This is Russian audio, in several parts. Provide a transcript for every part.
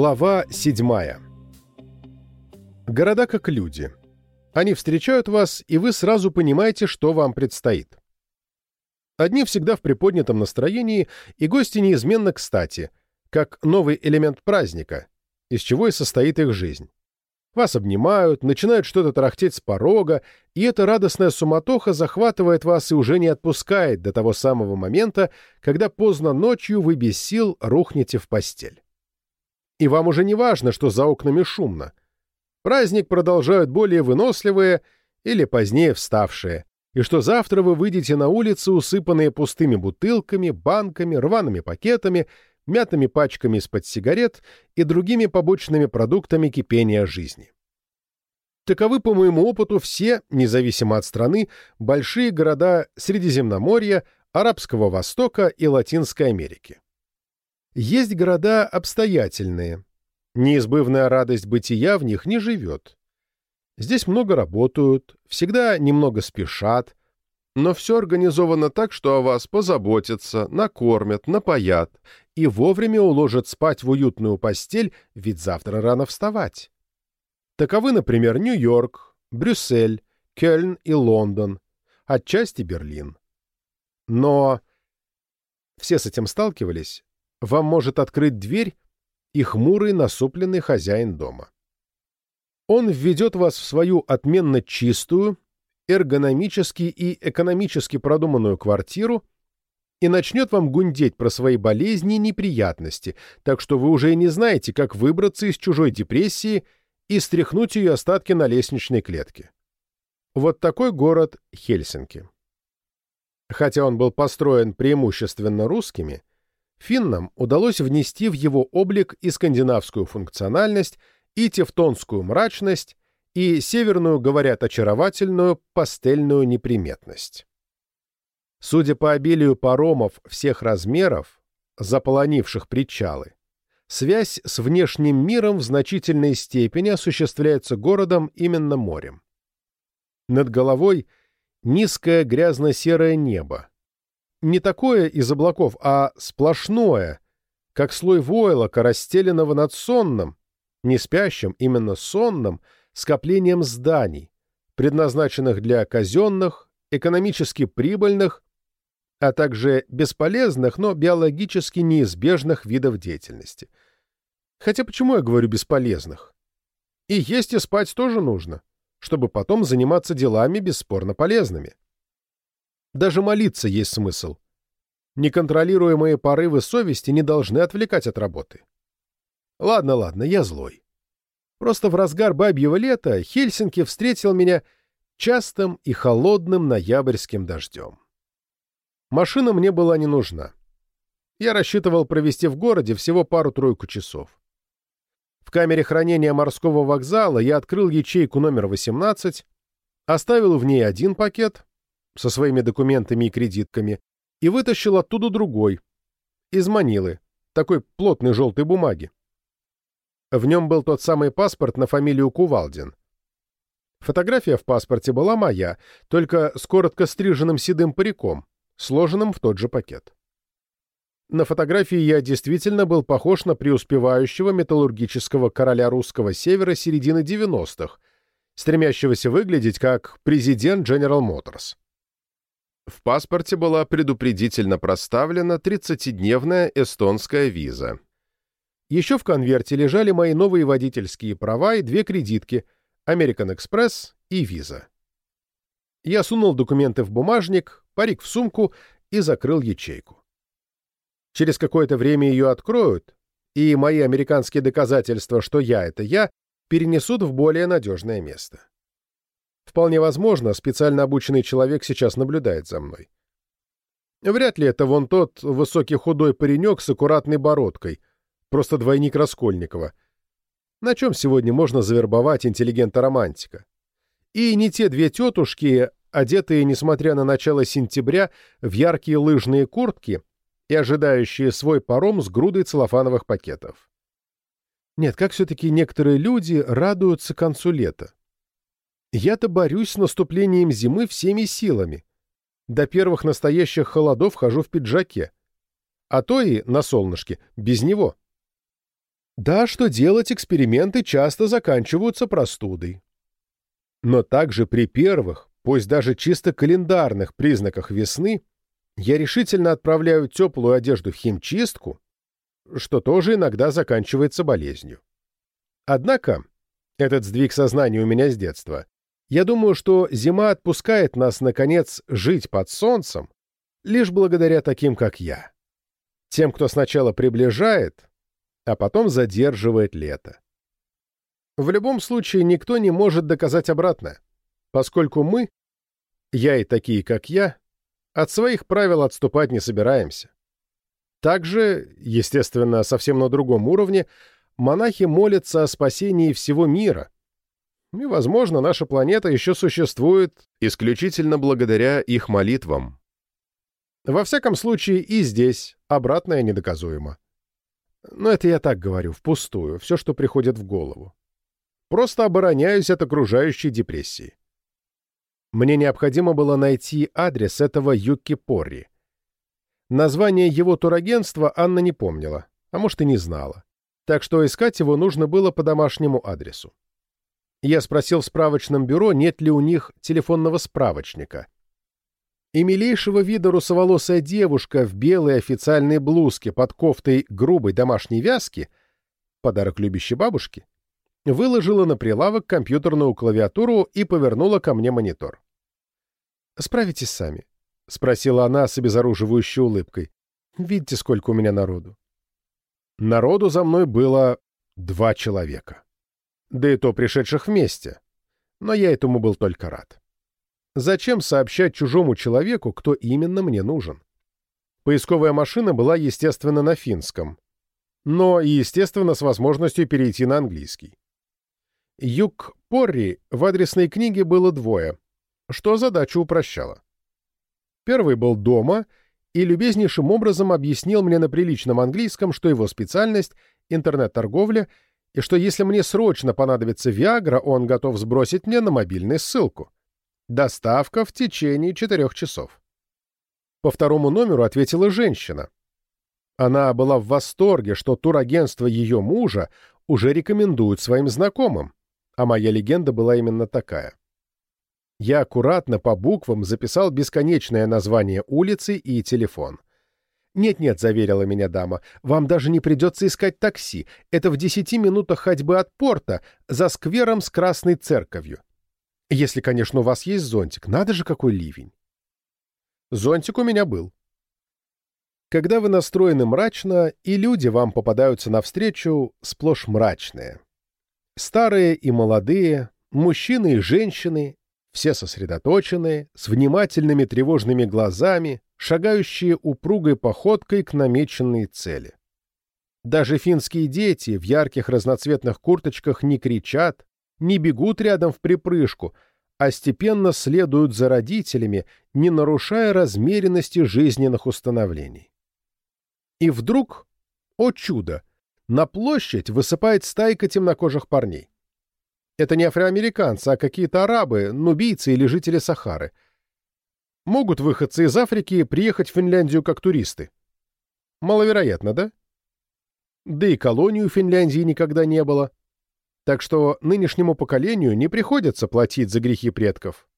Глава 7. Города как люди. Они встречают вас, и вы сразу понимаете, что вам предстоит. Одни всегда в приподнятом настроении, и гости неизменно кстати, как новый элемент праздника, из чего и состоит их жизнь. Вас обнимают, начинают что-то тарахтеть с порога, и эта радостная суматоха захватывает вас и уже не отпускает до того самого момента, когда поздно ночью вы без сил рухнете в постель. И вам уже не важно, что за окнами шумно. Праздник продолжают более выносливые или позднее вставшие, и что завтра вы выйдете на улицы, усыпанные пустыми бутылками, банками, рваными пакетами, мятыми пачками из-под сигарет и другими побочными продуктами кипения жизни. Таковы, по моему опыту, все, независимо от страны, большие города Средиземноморья, Арабского Востока и Латинской Америки. Есть города обстоятельные. Неизбывная радость бытия в них не живет. Здесь много работают, всегда немного спешат, но все организовано так, что о вас позаботятся, накормят, напоят и вовремя уложат спать в уютную постель, ведь завтра рано вставать. Таковы, например, Нью-Йорк, Брюссель, Кёльн и Лондон, отчасти Берлин. Но все с этим сталкивались, вам может открыть дверь и хмурый насупленный хозяин дома. Он введет вас в свою отменно чистую, эргономически и экономически продуманную квартиру и начнет вам гундеть про свои болезни и неприятности, так что вы уже и не знаете, как выбраться из чужой депрессии и стряхнуть ее остатки на лестничной клетке. Вот такой город Хельсинки. Хотя он был построен преимущественно русскими, финнам удалось внести в его облик и скандинавскую функциональность, и тевтонскую мрачность, и северную, говорят, очаровательную пастельную неприметность. Судя по обилию паромов всех размеров, заполонивших причалы, связь с внешним миром в значительной степени осуществляется городом именно морем. Над головой низкое грязно-серое небо, не такое из облаков, а сплошное, как слой войлока, расстеленного над сонным, не спящим, именно сонным, скоплением зданий, предназначенных для казенных, экономически прибыльных, а также бесполезных, но биологически неизбежных видов деятельности. Хотя почему я говорю бесполезных? И есть и спать тоже нужно, чтобы потом заниматься делами бесспорно полезными. Даже молиться есть смысл. Неконтролируемые порывы совести не должны отвлекать от работы. Ладно, ладно, я злой. Просто в разгар бабьего лета Хельсинки встретил меня частым и холодным ноябрьским дождем. Машина мне была не нужна. Я рассчитывал провести в городе всего пару-тройку часов. В камере хранения морского вокзала я открыл ячейку номер 18, оставил в ней один пакет, со своими документами и кредитками и вытащил оттуда другой, из Манилы, такой плотной желтой бумаги. В нем был тот самый паспорт на фамилию Кувалдин. Фотография в паспорте была моя, только с коротко стриженным седым париком, сложенным в тот же пакет. На фотографии я действительно был похож на преуспевающего металлургического короля русского севера середины 90-х, стремящегося выглядеть как президент General Motors. В паспорте была предупредительно проставлена 30-дневная эстонская виза. Еще в конверте лежали мои новые водительские права и две кредитки American Express и Visa. Я сунул документы в бумажник, парик в сумку и закрыл ячейку. Через какое-то время ее откроют, и мои американские доказательства, что я — это я, перенесут в более надежное место. Вполне возможно, специально обученный человек сейчас наблюдает за мной. Вряд ли это вон тот высокий худой паренек с аккуратной бородкой, просто двойник Раскольникова. На чем сегодня можно завербовать интеллигента-романтика? И не те две тетушки, одетые, несмотря на начало сентября, в яркие лыжные куртки и ожидающие свой паром с грудой целлофановых пакетов. Нет, как все-таки некоторые люди радуются концу лета. Я-то борюсь с наступлением зимы всеми силами. До первых настоящих холодов хожу в пиджаке. А то и на солнышке, без него. Да, что делать, эксперименты часто заканчиваются простудой. Но также при первых, пусть даже чисто календарных признаках весны, я решительно отправляю теплую одежду в химчистку, что тоже иногда заканчивается болезнью. Однако, этот сдвиг сознания у меня с детства, я думаю, что зима отпускает нас, наконец, жить под солнцем, лишь благодаря таким, как я. Тем, кто сначала приближает, а потом задерживает лето. В любом случае, никто не может доказать обратное, поскольку мы, я и такие, как я, от своих правил отступать не собираемся. Также, естественно, совсем на другом уровне, монахи молятся о спасении всего мира. И, возможно, наша планета еще существует исключительно благодаря их молитвам. Во всяком случае, и здесь обратное недоказуемо. Но это я так говорю, впустую, все, что приходит в голову. Просто обороняюсь от окружающей депрессии. Мне необходимо было найти адрес этого Юки Порри. Название его турагентства Анна не помнила, а может и не знала. Так что искать его нужно было по домашнему адресу. Я спросил в справочном бюро, нет ли у них телефонного справочника. И милейшего вида русоволосая девушка в белой официальной блузке под кофтой грубой домашней вязки, подарок любящей бабушки, выложила на прилавок компьютерную клавиатуру и повернула ко мне монитор. «Справитесь сами», — спросила она с обезоруживающей улыбкой. «Видите, сколько у меня народу?» Народу за мной было два человека. Да и то пришедших вместе. Но я этому был только рад. Зачем сообщать чужому человеку, кто именно мне нужен? Поисковая машина была, естественно, на финском. Но и, естественно, с возможностью перейти на английский. Юг Порри в адресной книге было двое, что задачу упрощало. Первый был дома и любезнейшим образом объяснил мне на приличном английском, что его специальность — интернет-торговля, и что если мне срочно понадобится Виагра, он готов сбросить мне на мобильный ссылку. Доставка в течение четырех часов. По второму номеру ответила женщина. Она была в восторге, что турагентство ее мужа уже рекомендует своим знакомым, а моя легенда была именно такая. Я аккуратно по буквам записал бесконечное название улицы и телефон. «Нет-нет», — заверила меня дама, — «вам даже не придется искать такси. Это в десяти минутах ходьбы от порта, за сквером с Красной Церковью. Если, конечно, у вас есть зонтик. Надо же, какой ливень». Зонтик у меня был. Когда вы настроены мрачно, и люди вам попадаются навстречу сплошь мрачные. Старые и молодые, мужчины и женщины, все сосредоточенные, с внимательными тревожными глазами, шагающие упругой походкой к намеченной цели. Даже финские дети в ярких разноцветных курточках не кричат, не бегут рядом в припрыжку, а степенно следуют за родителями, не нарушая размеренности жизненных установлений. И вдруг, о чудо, на площадь высыпает стайка темнокожих парней. Это не афроамериканцы, а какие-то арабы, нубийцы или жители Сахары. Могут выходцы из Африки приехать в Финляндию как туристы? Маловероятно, да? Да и колонию Финляндии никогда не было. Так что нынешнему поколению не приходится платить за грехи предков.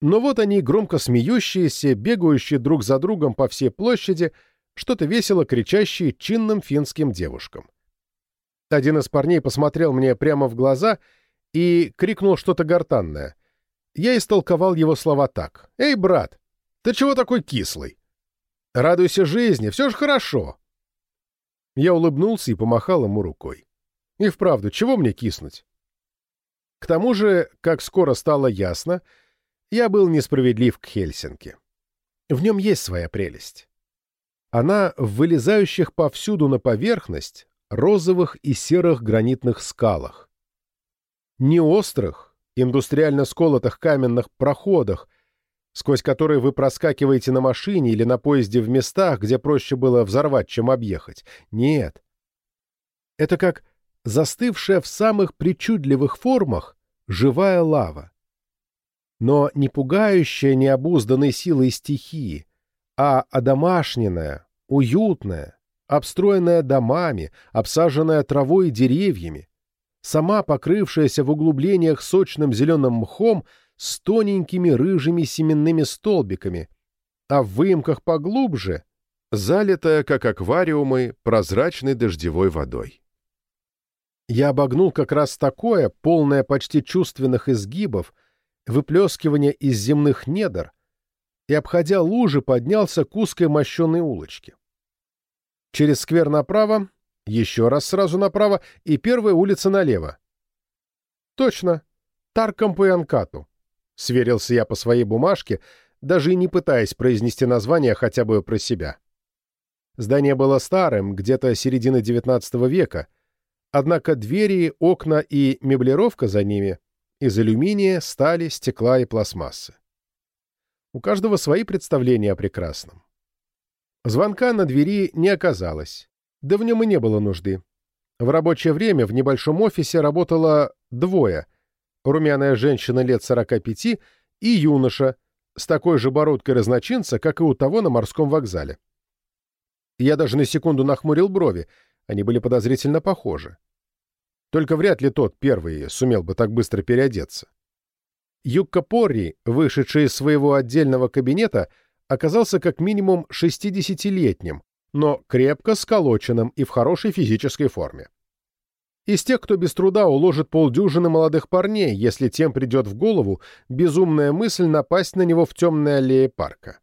Но вот они, громко смеющиеся, бегающие друг за другом по всей площади — что-то весело кричащие чинным финским девушкам. Один из парней посмотрел мне прямо в глаза и крикнул что-то гортанное. Я истолковал его слова так. «Эй, брат, ты чего такой кислый? Радуйся жизни, все же хорошо!» Я улыбнулся и помахал ему рукой. И вправду, чего мне киснуть? К тому же, как скоро стало ясно, я был несправедлив к Хельсинки. В нем есть своя прелесть. Она в вылезающих повсюду на поверхность розовых и серых гранитных скалах. Не острых, индустриально сколотых каменных проходах, сквозь которые вы проскакиваете на машине или на поезде в местах, где проще было взорвать, чем объехать. Нет. Это как застывшая в самых причудливых формах живая лава. Но не пугающая необузданной силой стихии, а одомашненная, уютная, обстроенная домами, обсаженная травой и деревьями, сама покрывшаяся в углублениях сочным зеленым мхом с тоненькими рыжими семенными столбиками, а в выемках поглубже залитая, как аквариумы, прозрачной дождевой водой. Я обогнул как раз такое, полное почти чувственных изгибов, выплескивания из земных недр, и, обходя лужи, поднялся к узкой мощенной улочке. Через сквер направо, еще раз сразу направо и первая улица налево. Точно, Тарком по Янкату. Сверился я по своей бумажке, даже и не пытаясь произнести название хотя бы про себя. Здание было старым, где-то середины XIX века, однако двери, окна и меблировка за ними из алюминия, стали, стекла и пластмассы. У каждого свои представления о прекрасном. Звонка на двери не оказалось, да в нем и не было нужды. В рабочее время в небольшом офисе работало двое — румяная женщина лет 45 и юноша с такой же бородкой разночинца, как и у того на морском вокзале. Я даже на секунду нахмурил брови, они были подозрительно похожи. Только вряд ли тот, первый, сумел бы так быстро переодеться. Юкка Порри, вышедший из своего отдельного кабинета, оказался как минимум 60-летним, но крепко сколоченным и в хорошей физической форме. Из тех, кто без труда уложит полдюжины молодых парней, если тем придет в голову безумная мысль напасть на него в темной аллее парка.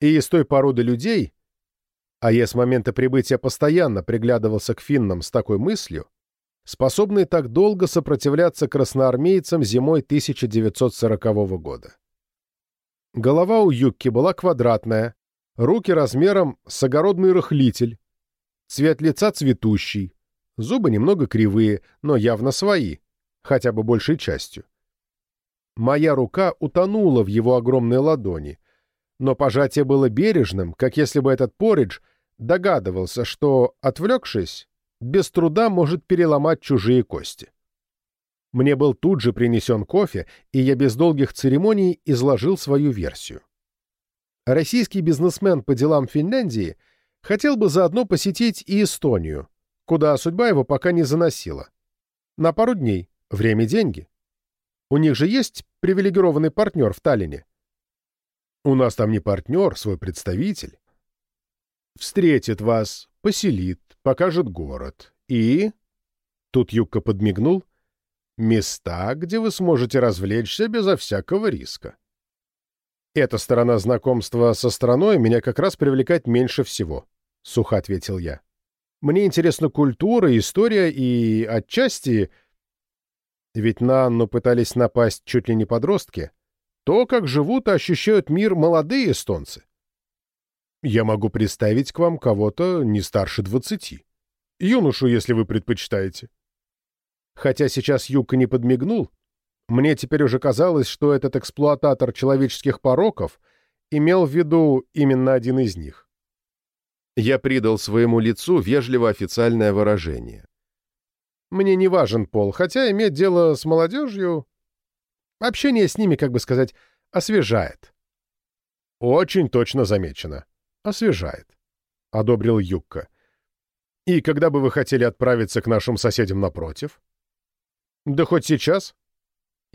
И из той породы людей, а я с момента прибытия постоянно приглядывался к финнам с такой мыслью, способный так долго сопротивляться красноармейцам зимой 1940 года. Голова у Юкки была квадратная, руки размером с огородный рыхлитель, цвет лица цветущий, зубы немного кривые, но явно свои, хотя бы большей частью. Моя рука утонула в его огромной ладони, но пожатие было бережным, как если бы этот поридж догадывался, что, отвлекшись, без труда может переломать чужие кости. Мне был тут же принесен кофе, и я без долгих церемоний изложил свою версию. Российский бизнесмен по делам Финляндии хотел бы заодно посетить и Эстонию, куда судьба его пока не заносила. На пару дней. Время – деньги. У них же есть привилегированный партнер в Таллине. У нас там не партнер, свой представитель. Встретит вас, поселит, покажет город. И... Тут Юбка подмигнул. Места, где вы сможете развлечься безо всякого риска. Эта сторона знакомства со страной меня как раз привлекает меньше всего, — сухо ответил я. Мне интересна культура, история и, отчасти... Ведь на Анну пытались напасть чуть ли не подростки — то, как живут и ощущают мир молодые эстонцы. Я могу представить к вам кого-то не старше двадцати. Юношу, если вы предпочитаете. Хотя сейчас Юка не подмигнул, мне теперь уже казалось, что этот эксплуататор человеческих пороков имел в виду именно один из них. Я придал своему лицу вежливо официальное выражение. Мне не важен пол, хотя иметь дело с молодежью Общение с ними, как бы сказать, освежает. Очень точно замечено. Освежает. Одобрил Юкка. И когда бы вы хотели отправиться к нашим соседям напротив? Да хоть сейчас.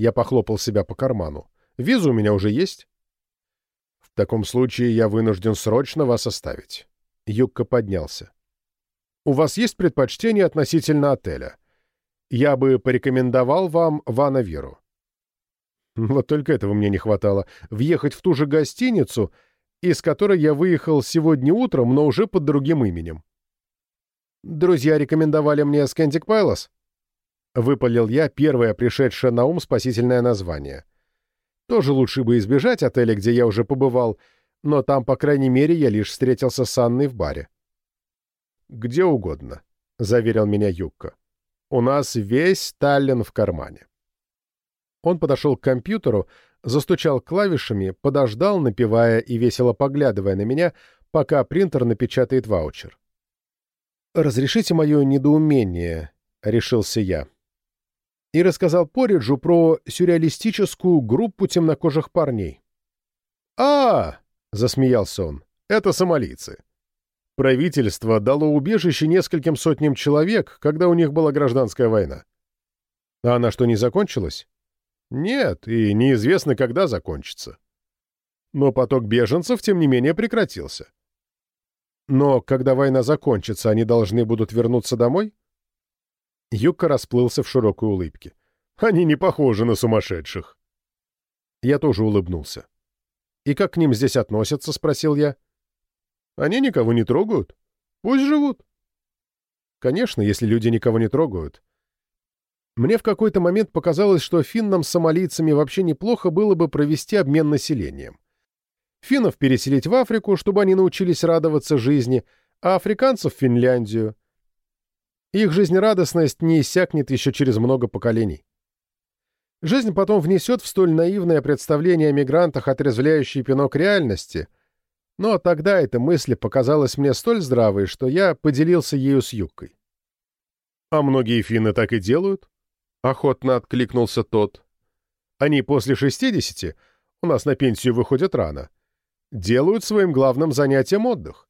Я похлопал себя по карману. Виза у меня уже есть. В таком случае я вынужден срочно вас оставить. Юкка поднялся. У вас есть предпочтение относительно отеля? Я бы порекомендовал вам Вана Виру. Вот только этого мне не хватало. Въехать в ту же гостиницу, из которой я выехал сегодня утром, но уже под другим именем. «Друзья рекомендовали мне Скандик Пайлос?» Выпалил я первое пришедшее на ум спасительное название. Тоже лучше бы избежать отеля, где я уже побывал, но там, по крайней мере, я лишь встретился с Анной в баре. «Где угодно», — заверил меня Юкка. «У нас весь Таллин в кармане». Он подошел к компьютеру, застучал клавишами, подождал, напевая и весело поглядывая на меня, пока принтер напечатает ваучер. «Разрешите мое недоумение», — решился я. И рассказал Пориджу про сюрреалистическую группу темнокожих парней. «А!» — засмеялся он. «Это сомалийцы. Правительство дало убежище нескольким сотням человек, когда у них была гражданская война. А она что, не закончилась? Нет, и неизвестно, когда закончится. Но поток беженцев, тем не менее, прекратился. Но когда война закончится, они должны будут вернуться домой? Юка расплылся в широкой улыбке. Они не похожи на сумасшедших. Я тоже улыбнулся. «И как к ним здесь относятся?» — спросил я. «Они никого не трогают. Пусть живут». Конечно, если люди никого не трогают. Мне в какой-то момент показалось, что финнам с сомалийцами вообще неплохо было бы провести обмен населением. Финнов переселить в Африку, чтобы они научились радоваться жизни, а африканцев в Финляндию. Их жизнерадостность не иссякнет еще через много поколений. Жизнь потом внесет в столь наивное представление о мигрантах отрезвляющий пинок реальности, но тогда эта мысль показалась мне столь здравой, что я поделился ею с Юкой. «А многие финны так и делают?» — охотно откликнулся тот. «Они после шестидесяти, у нас на пенсию выходят рано, делают своим главным занятием отдых.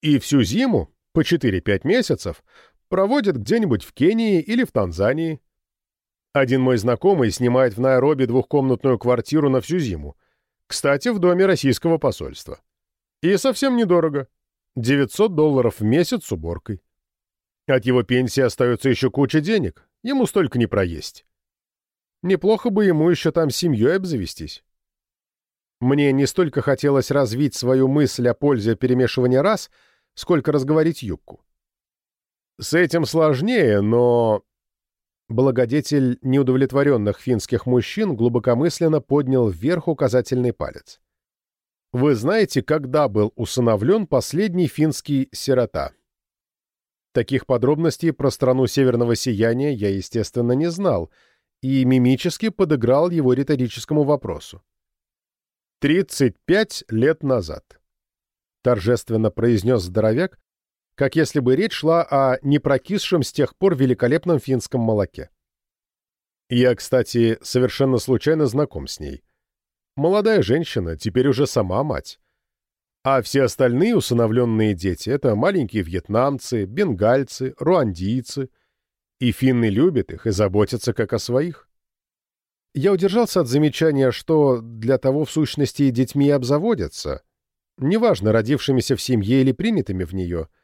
И всю зиму, по 4-5 месяцев, проводят где-нибудь в Кении или в Танзании. Один мой знакомый снимает в Найроби двухкомнатную квартиру на всю зиму. Кстати, в доме российского посольства. И совсем недорого. 900 долларов в месяц с уборкой. От его пенсии остается еще куча денег. Ему столько не проесть. Неплохо бы ему еще там семьей обзавестись. Мне не столько хотелось развить свою мысль о пользе перемешивания рас, сколько разговорить юбку. С этим сложнее, но Благодетель неудовлетворенных финских мужчин глубокомысленно поднял вверх указательный палец. Вы знаете, когда был усыновлен последний финский сирота? Таких подробностей про страну Северного Сияния я, естественно, не знал и мимически подыграл его риторическому вопросу. «Тридцать пять лет назад», — торжественно произнес здоровяк, как если бы речь шла о непрокисшем с тех пор великолепном финском молоке. Я, кстати, совершенно случайно знаком с ней. Молодая женщина, теперь уже сама мать. А все остальные усыновленные дети — это маленькие вьетнамцы, бенгальцы, руандийцы. И финны любят их и заботятся как о своих. Я удержался от замечания, что для того, в сущности, детьми обзаводятся, неважно, родившимися в семье или принятыми в нее —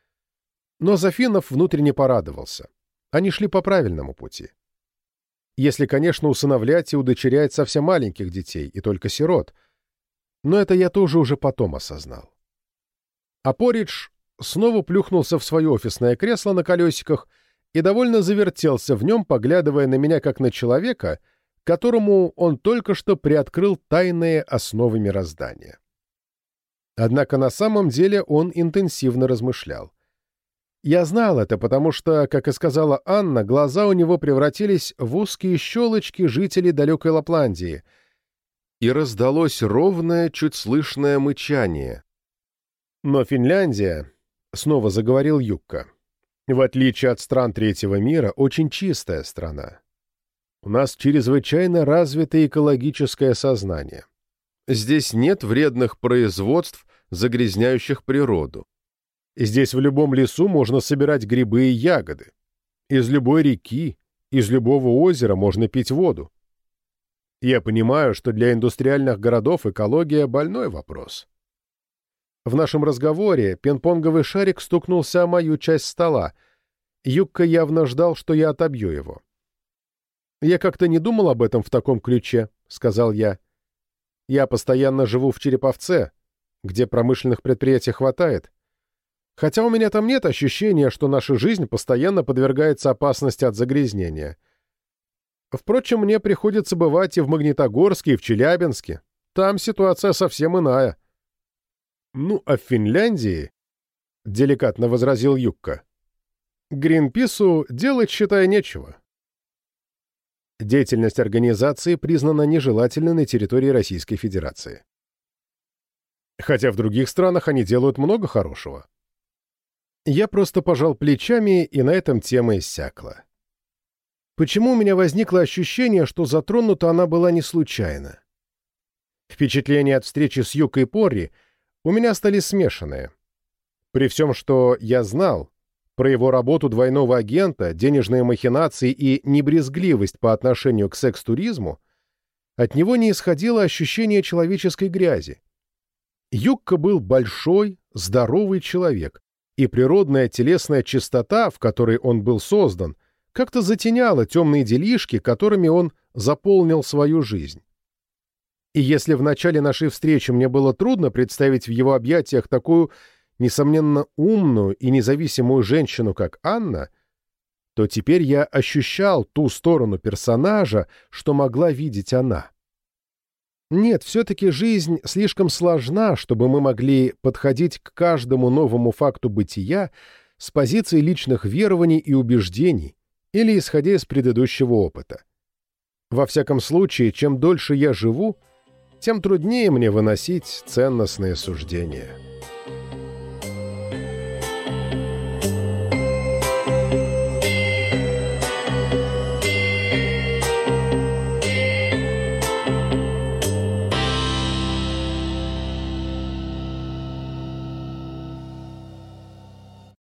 но Зафинов внутренне порадовался. Они шли по правильному пути. Если, конечно, усыновлять и удочерять совсем маленьких детей, и только сирот. Но это я тоже уже потом осознал. А Поридж снова плюхнулся в свое офисное кресло на колесиках и довольно завертелся в нем, поглядывая на меня как на человека, которому он только что приоткрыл тайные основы мироздания. Однако на самом деле он интенсивно размышлял. Я знал это, потому что, как и сказала Анна, глаза у него превратились в узкие щелочки жителей далекой Лапландии. И раздалось ровное, чуть слышное мычание. Но Финляндия, — снова заговорил Юкка, — в отличие от стран третьего мира, очень чистая страна. У нас чрезвычайно развитое экологическое сознание. Здесь нет вредных производств, загрязняющих природу. Здесь в любом лесу можно собирать грибы и ягоды. Из любой реки, из любого озера можно пить воду. Я понимаю, что для индустриальных городов экология — больной вопрос. В нашем разговоре пинг-понговый шарик стукнулся о мою часть стола. Юкка явно ждал, что я отобью его. «Я как-то не думал об этом в таком ключе», — сказал я. «Я постоянно живу в Череповце, где промышленных предприятий хватает. Хотя у меня там нет ощущения, что наша жизнь постоянно подвергается опасности от загрязнения. Впрочем, мне приходится бывать и в Магнитогорске, и в Челябинске. Там ситуация совсем иная. Ну, а в Финляндии, — деликатно возразил Юкка, — Гринпису делать, считай, нечего. Деятельность организации признана нежелательной на территории Российской Федерации. Хотя в других странах они делают много хорошего. Я просто пожал плечами, и на этом тема иссякла. Почему у меня возникло ощущение, что затронута она была не случайно? Впечатления от встречи с Юкой Порри у меня стали смешанные. При всем, что я знал про его работу двойного агента, денежные махинации и небрезгливость по отношению к секс-туризму, от него не исходило ощущение человеческой грязи. Юкка был большой, здоровый человек, и природная телесная чистота, в которой он был создан, как-то затеняла темные делишки, которыми он заполнил свою жизнь. И если в начале нашей встречи мне было трудно представить в его объятиях такую, несомненно, умную и независимую женщину, как Анна, то теперь я ощущал ту сторону персонажа, что могла видеть она. Нет, все-таки жизнь слишком сложна, чтобы мы могли подходить к каждому новому факту бытия с позиции личных верований и убеждений или исходя из предыдущего опыта. Во всяком случае, чем дольше я живу, тем труднее мне выносить ценностные суждения.